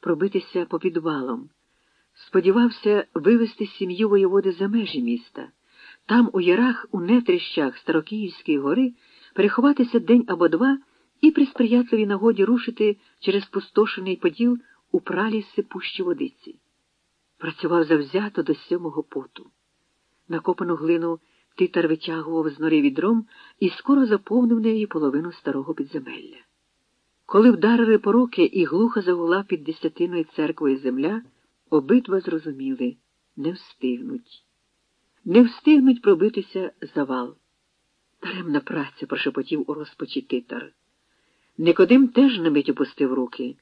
пробитися по підвалам. Сподівався вивести сім'ю воєводи за межі міста, там, у ярах, у нетріщах Старокиївської гори, переховатися день або два і при сприятливій нагоді рушити через пустошений поділ у праліси пущі водиці. Працював завзято до сьомого поту. Накопану глину титар витягував з нори відром і скоро заповнив нею половину старого підземелля. Коли вдарили пороки і глухо загула під десятиною церквою земля, обидва зрозуміли не встигнуть. Не встигнуть пробитися завал. Даремна праця, прошепотів у розпачі титар. Никодим теж на мить опустив руки.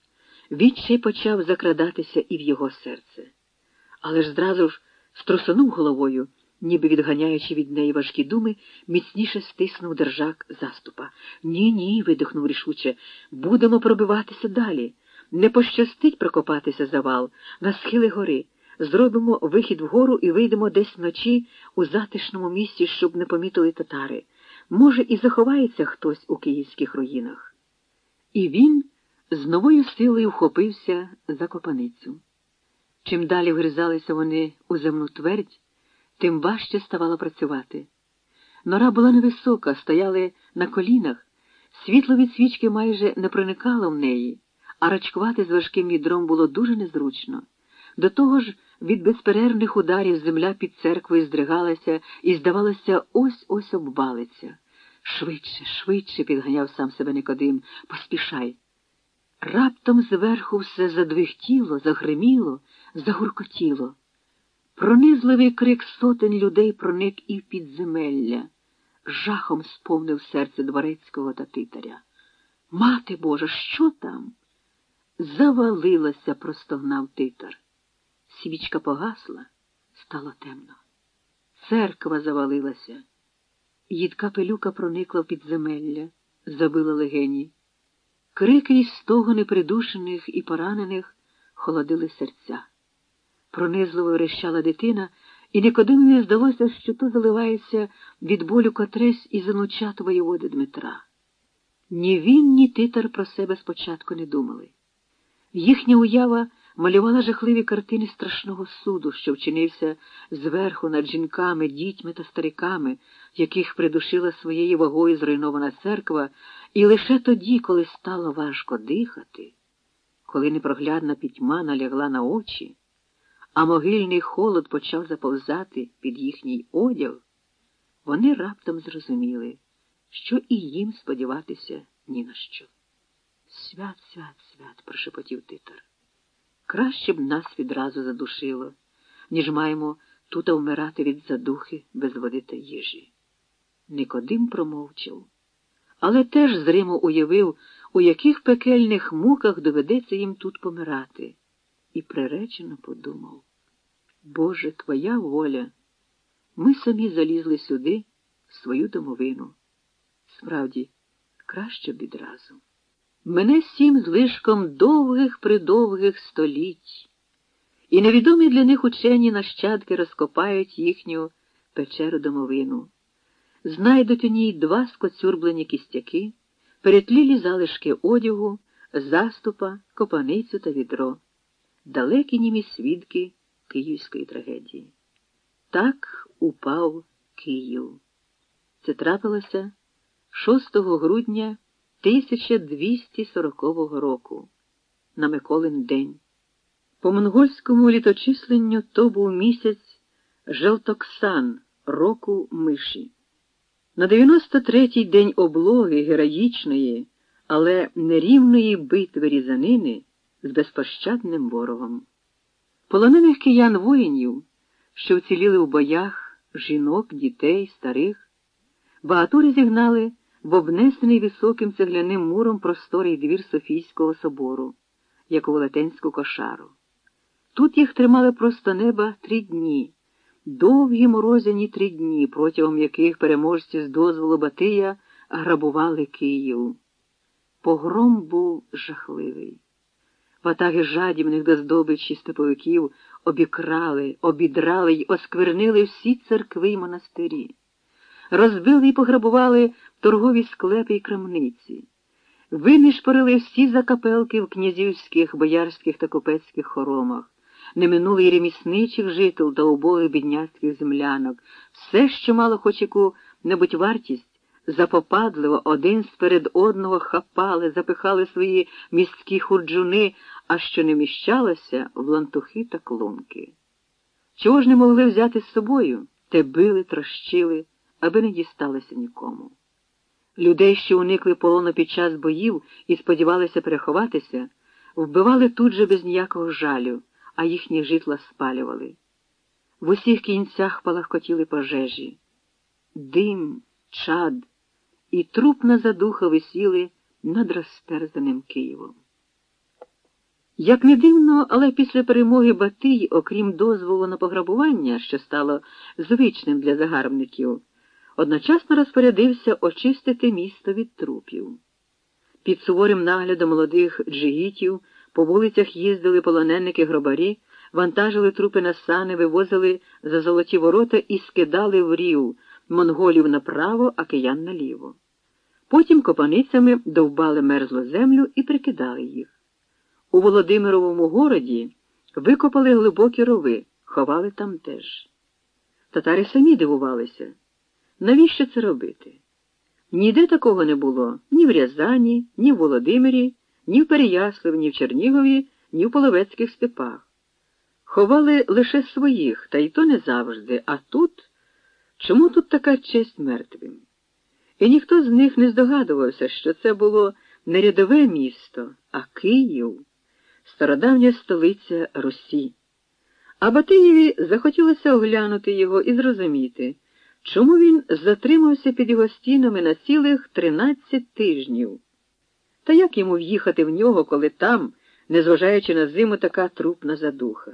Відчай почав закрадатися і в його серце. Але ж зразу ж струсонув головою, ніби відганяючи від неї важкі думи, міцніше стиснув держак заступа. Ні, ні, видихнув рішуче. Будемо пробиватися далі. Не пощастить прокопатися завал на схили гори. Зробимо вихід вгору і вийдемо десь вночі у затишному місці, щоб не помітили татари. Може, і заховається хтось у київських руїнах. І він з новою силою вхопився за копаницю. Чим далі вгризалися вони у земну твердь, тим важче ставало працювати. Нора була невисока, стояли на колінах, світло від свічки майже не проникало в неї, а рачкувати з важким відром було дуже незручно. До того ж, від безперервних ударів земля під церквою здригалася і, здавалося, ось ось обвалиться. Швидше, швидше, підганяв сам себе Никодим, поспішай. Раптом зверху все задвихтіло, загриміло, загуркотіло. Пронизливий крик сотень людей проник і в підземелля, жахом сповнив серце дворецького та титаря. Мати Божа, що там? Завалилася, простогнав титар. Свічка погасла, стало темно. Церква завалилася. Їдка пилюка проникла в підземелля, забила легені. Крики й стогони придушених і поранених холодили серця. Пронизливо верещала дитина, і Никодимові здалося, що то заливається від болю котресь із онучат воєводи Дмитра. Ні він, ні титар про себе спочатку не думали. Їхня уява малювала жахливі картини страшного суду, що вчинився зверху над жінками, дітьми та стариками, яких придушила своєю вагою зруйнована церква, і лише тоді, коли стало важко дихати, коли непроглядна пітьма налягла на очі, а могильний холод почав заповзати під їхній одяг, вони раптом зрозуміли, що і їм сподіватися ні на що. Свят, свят, свят, прошепотів титар. Краще б нас відразу задушило, ніж маємо тута вмирати від задухи без води та їжі. Никодим промовчав, але теж зримо уявив, у яких пекельних муках доведеться їм тут помирати, і приречено подумав Боже, твоя воля, ми самі залізли сюди, в свою домовину. Справді, краще відразу. Мене сім злишком довгих придовгих століть, і невідомі для них учені нащадки розкопають їхню печеру домовину, знайдуть у ній два скоцюрблені кістяки, перетлілі залишки одягу, заступа, копаницю та відро, далекі німі свідки київської трагедії. Так упав Київ. Це трапилося 6 грудня. 1240 року на Миколин день. По монгольському літочисленню то був місяць Желтоксан року миші. На 93-й день облоги героїчної, але нерівної битви різанини з безпощадним ворогом. Полонених киян воїнів, що вціліли в боях жінок, дітей, старих, багатурі зігнали в обнесений високим цегляним муром просторий двір Софійського собору, як у велетенську кошару. Тут їх тримали просто неба три дні, довгі морозяні три дні, протягом яких переможці з дозволу Батия грабували Київ. Погром був жахливий. Ватаги жадібних до здобичі степовиків обікрали, обідрали й осквернили всі церкви й монастирі. Розбили і пограбували торгові склепи й крамниці, винишпорили всі закапелки в князівських, боярських та купецьких хоромах, не минули й ремісничих жител та убогих бідняцьких землянок, все, що мало хоч яку небудь вартість, запопадливо один сперед одного хапали, запихали свої містські хурджуни, а що не міщалося в лантухи та клунки. Чого ж не могли взяти з собою, те били, трощили, аби не дісталося нікому. Людей, що уникли полону під час боїв і сподівалися переховатися, вбивали тут же без ніякого жалю, а їхні житла спалювали. В усіх кінцях палахкотіли пожежі. Дим, чад і трупна задуха висіли над розтерзаним Києвом. Як не дивно, але після перемоги Батий, окрім дозволу на пограбування, що стало звичним для загарбників, одночасно розпорядився очистити місто від трупів. Під суворим наглядом молодих джигітів по вулицях їздили полоненники гробарі, вантажили трупи на сани, вивозили за золоті ворота і скидали в рів монголів направо, а киян наліво. Потім копаницями довбали мерзлу землю і прикидали їх. У Володимировому городі викопали глибокі рови, ховали там теж. Татари самі дивувалися. Навіщо це робити? Ніде такого не було ні в Рязані, ні в Володимирі, ні в Переяславі, ні в Чернігові, ні в Половецьких степах. Ховали лише своїх, та й то не завжди, а тут чому тут така честь мертвим? І ніхто з них не здогадувався, що це було не рядове місто, а Київ, стародавня столиця Русі. А Батиєві захотілося оглянути його і зрозуміти. Чому він затримався під його стінами на цілих тринадцять тижнів? Та як йому в'їхати в нього, коли там, незважаючи на зиму, така трупна задуха?